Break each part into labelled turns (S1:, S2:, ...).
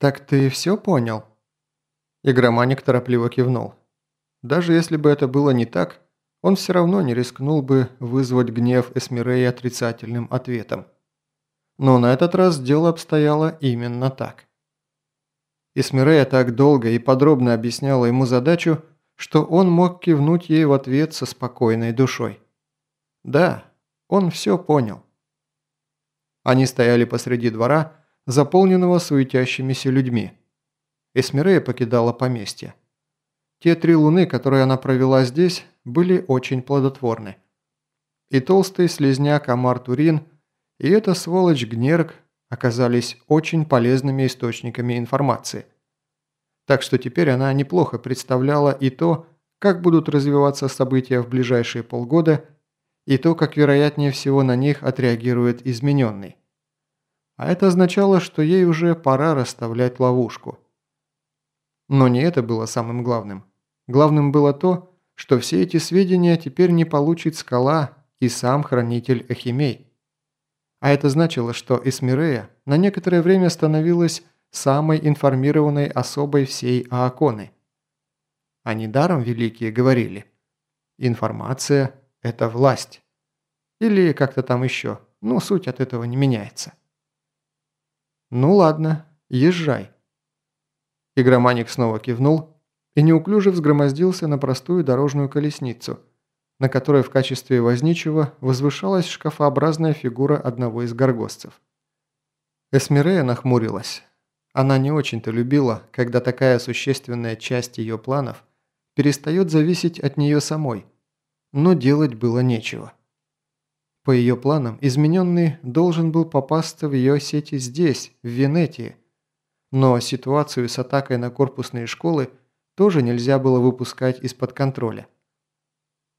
S1: «Так ты все понял?» Игроманик торопливо кивнул. Даже если бы это было не так, он все равно не рискнул бы вызвать гнев Эсмиреи отрицательным ответом. Но на этот раз дело обстояло именно так. Эсмирея так долго и подробно объясняла ему задачу, что он мог кивнуть ей в ответ со спокойной душой. Да, он все понял. Они стояли посреди двора, заполненного суетящимися людьми. Эсмирея покидала поместье. Те три луны, которые она провела здесь, были очень плодотворны. И толстый слезняк Амар Турин, и эта сволочь Гнерк оказались очень полезными источниками информации. Так что теперь она неплохо представляла и то, как будут развиваться события в ближайшие полгода, и то, как вероятнее всего на них отреагирует измененный. А это означало, что ей уже пора расставлять ловушку. Но не это было самым главным. Главным было то, что все эти сведения теперь не получит скала и сам хранитель Эхимей. А это значило, что Эсмирея на некоторое время становилась самой информированной особой всей Ааконы. А недаром великие говорили «Информация – это власть». Или как-то там еще, но суть от этого не меняется. «Ну ладно, езжай». Игроманик снова кивнул и неуклюже взгромоздился на простую дорожную колесницу, на которой в качестве возничего возвышалась шкафообразная фигура одного из горгостцев. Эсмирея нахмурилась. Она не очень-то любила, когда такая существенная часть ее планов перестает зависеть от нее самой, но делать было нечего. По ее планам, измененный должен был попасться в ее сети здесь, в Венетии. Но ситуацию с атакой на корпусные школы тоже нельзя было выпускать из-под контроля.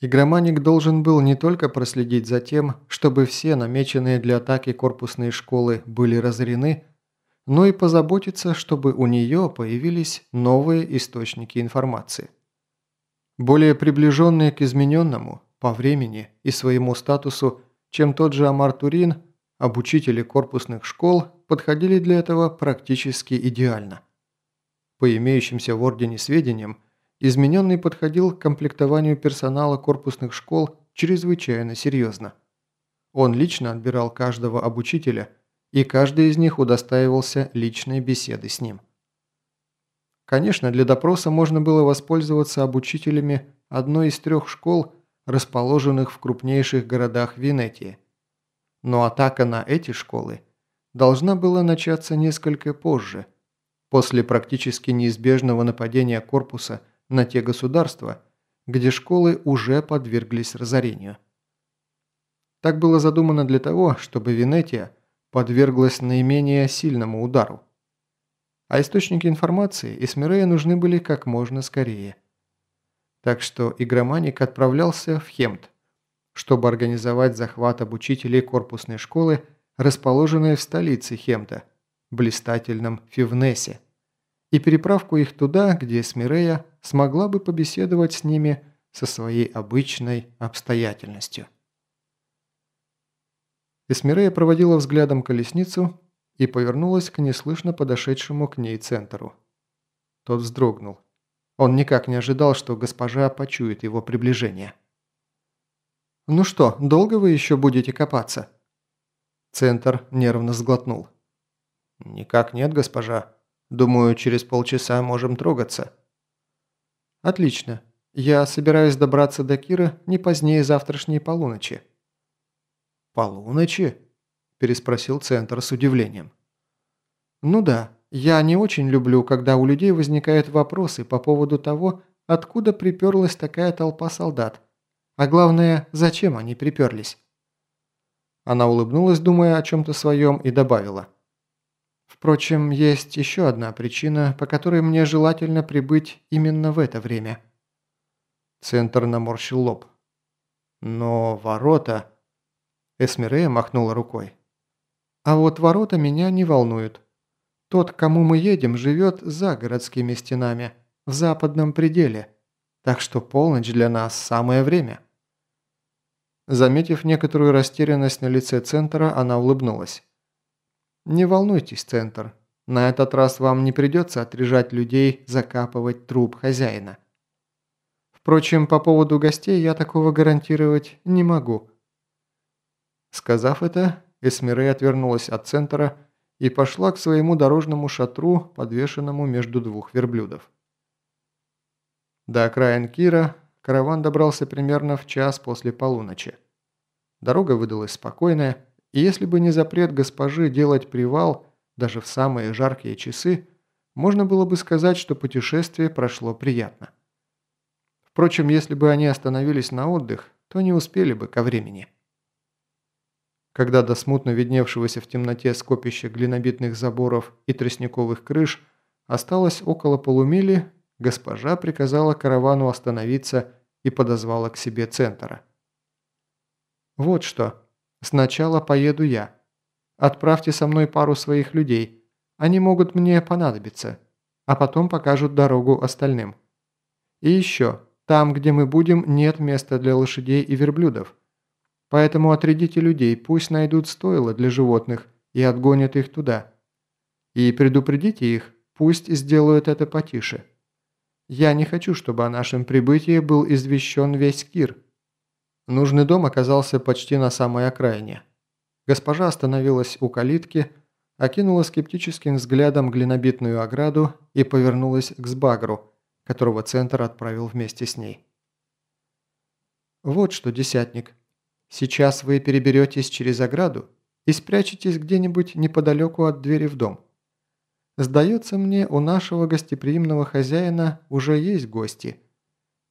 S1: Игроманик должен был не только проследить за тем, чтобы все намеченные для атаки корпусные школы были разорены, но и позаботиться, чтобы у нее появились новые источники информации. Более приближенные к измененному по времени и своему статусу чем тот же Амар Турин, обучители корпусных школ подходили для этого практически идеально. По имеющимся в Ордене сведениям, измененный подходил к комплектованию персонала корпусных школ чрезвычайно серьезно. Он лично отбирал каждого обучителя, и каждый из них удостаивался личной беседы с ним. Конечно, для допроса можно было воспользоваться обучителями одной из трех школ – расположенных в крупнейших городах Венетии. Но атака на эти школы должна была начаться несколько позже, после практически неизбежного нападения корпуса на те государства, где школы уже подверглись разорению. Так было задумано для того, чтобы Венетия подверглась наименее сильному удару. А источники информации Эсмирея нужны были как можно скорее – так что игроманик отправлялся в Хемт, чтобы организовать захват обучителей корпусной школы, расположенной в столице Хемта, блистательном Фивнесе, и переправку их туда, где Смирея смогла бы побеседовать с ними со своей обычной обстоятельностью. Эсмирея проводила взглядом колесницу и повернулась к неслышно подошедшему к ней центру. Тот вздрогнул. Он никак не ожидал, что госпожа почует его приближение. «Ну что, долго вы еще будете копаться?» Центр нервно сглотнул. «Никак нет, госпожа. Думаю, через полчаса можем трогаться». «Отлично. Я собираюсь добраться до Кира не позднее завтрашней полуночи». «Полуночи?» – переспросил Центр с удивлением. «Ну да. Я не очень люблю, когда у людей возникают вопросы по поводу того, откуда приперлась такая толпа солдат. А главное, зачем они приперлись. Она улыбнулась, думая о чем-то своем, и добавила. Впрочем, есть еще одна причина, по которой мне желательно прибыть именно в это время. Центр наморщил лоб. Но ворота... Эсмирея махнула рукой. А вот ворота меня не волнуют. Тот, к кому мы едем, живет за городскими стенами, в западном пределе. Так что полночь для нас самое время». Заметив некоторую растерянность на лице Центра, она улыбнулась. «Не волнуйтесь, Центр. На этот раз вам не придется отрежать людей, закапывать труп хозяина. Впрочем, по поводу гостей я такого гарантировать не могу». Сказав это, Эсмирей отвернулась от центра и пошла к своему дорожному шатру, подвешенному между двух верблюдов. До окраин Кира караван добрался примерно в час после полуночи. Дорога выдалась спокойная, и если бы не запрет госпожи делать привал даже в самые жаркие часы, можно было бы сказать, что путешествие прошло приятно. Впрочем, если бы они остановились на отдых, то не успели бы ко времени. Когда до смутно видневшегося в темноте скопища глинобитных заборов и тростниковых крыш осталось около полумили, госпожа приказала каравану остановиться и подозвала к себе центра. «Вот что. Сначала поеду я. Отправьте со мной пару своих людей. Они могут мне понадобиться. А потом покажут дорогу остальным. И еще. Там, где мы будем, нет места для лошадей и верблюдов. Поэтому отрядите людей, пусть найдут стойла для животных и отгонят их туда. И предупредите их, пусть сделают это потише. Я не хочу, чтобы о нашем прибытии был извещен весь Кир. Нужный дом оказался почти на самой окраине. Госпожа остановилась у калитки, окинула скептическим взглядом глинобитную ограду и повернулась к Сбагру, которого Центр отправил вместе с ней. «Вот что, десятник, сейчас вы переберетесь через ограду и спрячетесь где-нибудь неподалеку от двери в дом. Сдается мне, у нашего гостеприимного хозяина уже есть гости.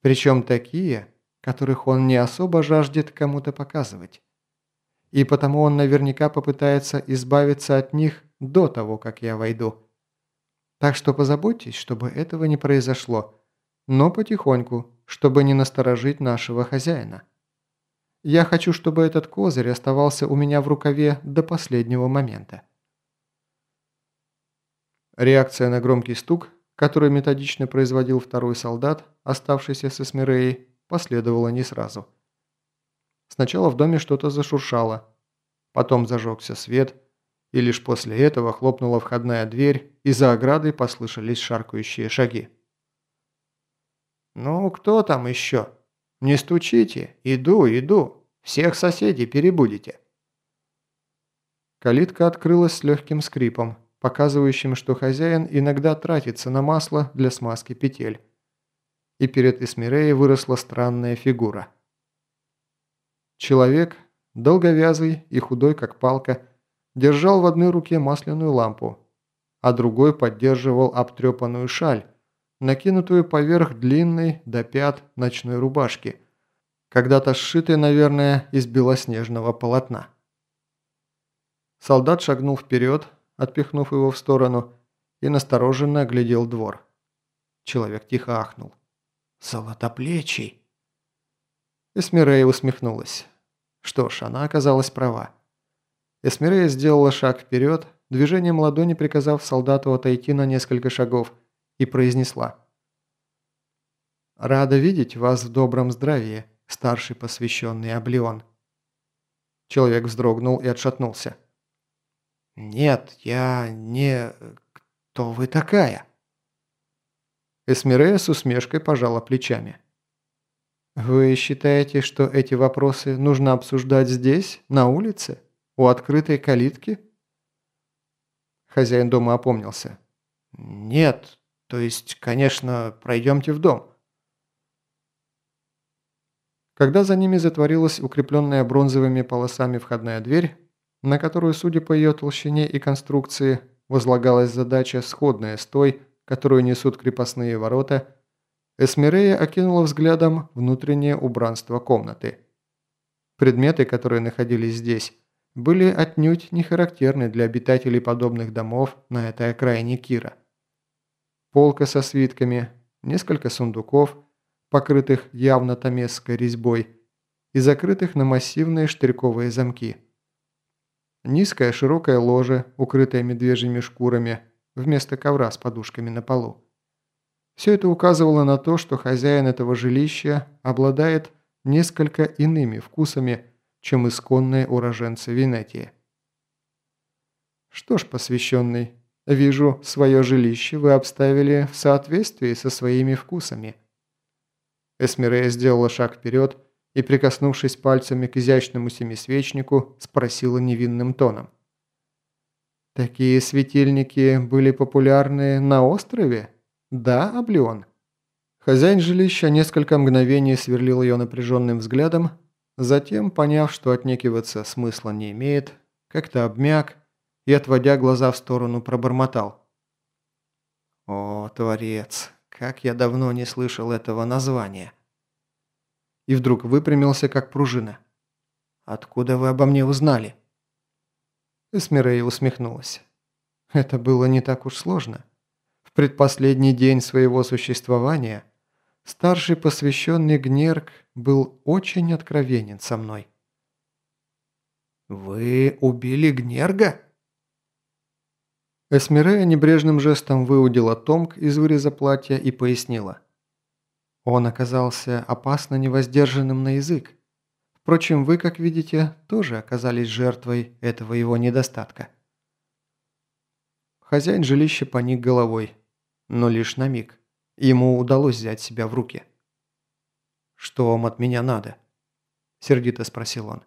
S1: Причем такие, которых он не особо жаждет кому-то показывать. И потому он наверняка попытается избавиться от них до того, как я войду. Так что позаботьтесь, чтобы этого не произошло, но потихоньку, чтобы не насторожить нашего хозяина. Я хочу, чтобы этот козырь оставался у меня в рукаве до последнего момента. Реакция на громкий стук, который методично производил второй солдат, оставшийся с Эсмиреей, последовала не сразу. Сначала в доме что-то зашуршало, потом зажегся свет, и лишь после этого хлопнула входная дверь, и за оградой послышались шаркающие шаги. «Ну, кто там еще? Не стучите! Иду, иду! Всех соседей перебудете!» Калитка открылась с легким скрипом, показывающим, что хозяин иногда тратится на масло для смазки петель. И перед Эсмиреей выросла странная фигура. Человек, долговязый и худой как палка, держал в одной руке масляную лампу, а другой поддерживал обтрепанную шаль, накинутую поверх длинной до пят ночной рубашки, когда-то сшитой, наверное, из белоснежного полотна. Солдат шагнул вперед, отпихнув его в сторону, и настороженно оглядел двор. Человек тихо ахнул. «Золотоплечий!» Эсмирея усмехнулась. Что ж, она оказалась права. Эсмирея сделала шаг вперед, движением ладони приказав солдату отойти на несколько шагов, и произнесла. «Рада видеть вас в добром здравии, старший посвященный Облеон». Человек вздрогнул и отшатнулся. «Нет, я не... Кто вы такая?» Эсмирея с усмешкой пожала плечами. «Вы считаете, что эти вопросы нужно обсуждать здесь, на улице, у открытой калитки?» Хозяин дома опомнился. «Нет, то есть, конечно, пройдемте в дом». Когда за ними затворилась укрепленная бронзовыми полосами входная дверь, на которую, судя по ее толщине и конструкции, возлагалась задача сходная с той, которую несут крепостные ворота, Эсмирея окинула взглядом внутреннее убранство комнаты. Предметы, которые находились здесь, были отнюдь не характерны для обитателей подобных домов на этой окраине Кира. Полка со свитками, несколько сундуков, покрытых явно томесской резьбой и закрытых на массивные штырьковые замки – Низкое широкое ложе, укрытое медвежьими шкурами, вместо ковра с подушками на полу. Все это указывало на то, что хозяин этого жилища обладает несколько иными вкусами, чем исконные уроженцы Венетии. «Что ж, посвященный, Вижу, свое жилище вы обставили в соответствии со своими вкусами». Эсмирея сделала шаг вперед и, прикоснувшись пальцами к изящному семисвечнику, спросила невинным тоном. «Такие светильники были популярны на острове? Да, Аблион?» Хозяин жилища несколько мгновений сверлил ее напряженным взглядом, затем, поняв, что отнекиваться смысла не имеет, как-то обмяк и, отводя глаза в сторону, пробормотал. «О, Творец, как я давно не слышал этого названия!» И вдруг выпрямился, как пружина. «Откуда вы обо мне узнали?» Эсмирея усмехнулась. «Это было не так уж сложно. В предпоследний день своего существования – Старший посвященный Гнерк был очень откровенен со мной. «Вы убили Гнерга?» Эсмирея небрежным жестом выудила томк из выреза платья и пояснила. Он оказался опасно невоздержанным на язык. Впрочем, вы, как видите, тоже оказались жертвой этого его недостатка. Хозяин жилища поник головой, но лишь на миг. Ему удалось взять себя в руки. «Что вам от меня надо?» – сердито спросил он.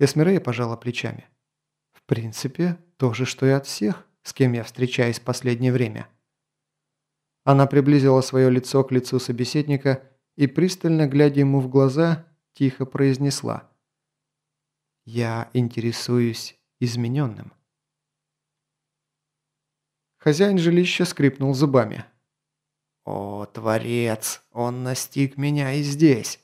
S1: Эсмирея пожала плечами. «В принципе, то же, что и от всех, с кем я встречаюсь в последнее время». Она приблизила свое лицо к лицу собеседника и, пристально глядя ему в глаза, тихо произнесла. «Я интересуюсь измененным». Хозяин жилища скрипнул зубами. «О, Творец, он настиг меня и здесь!»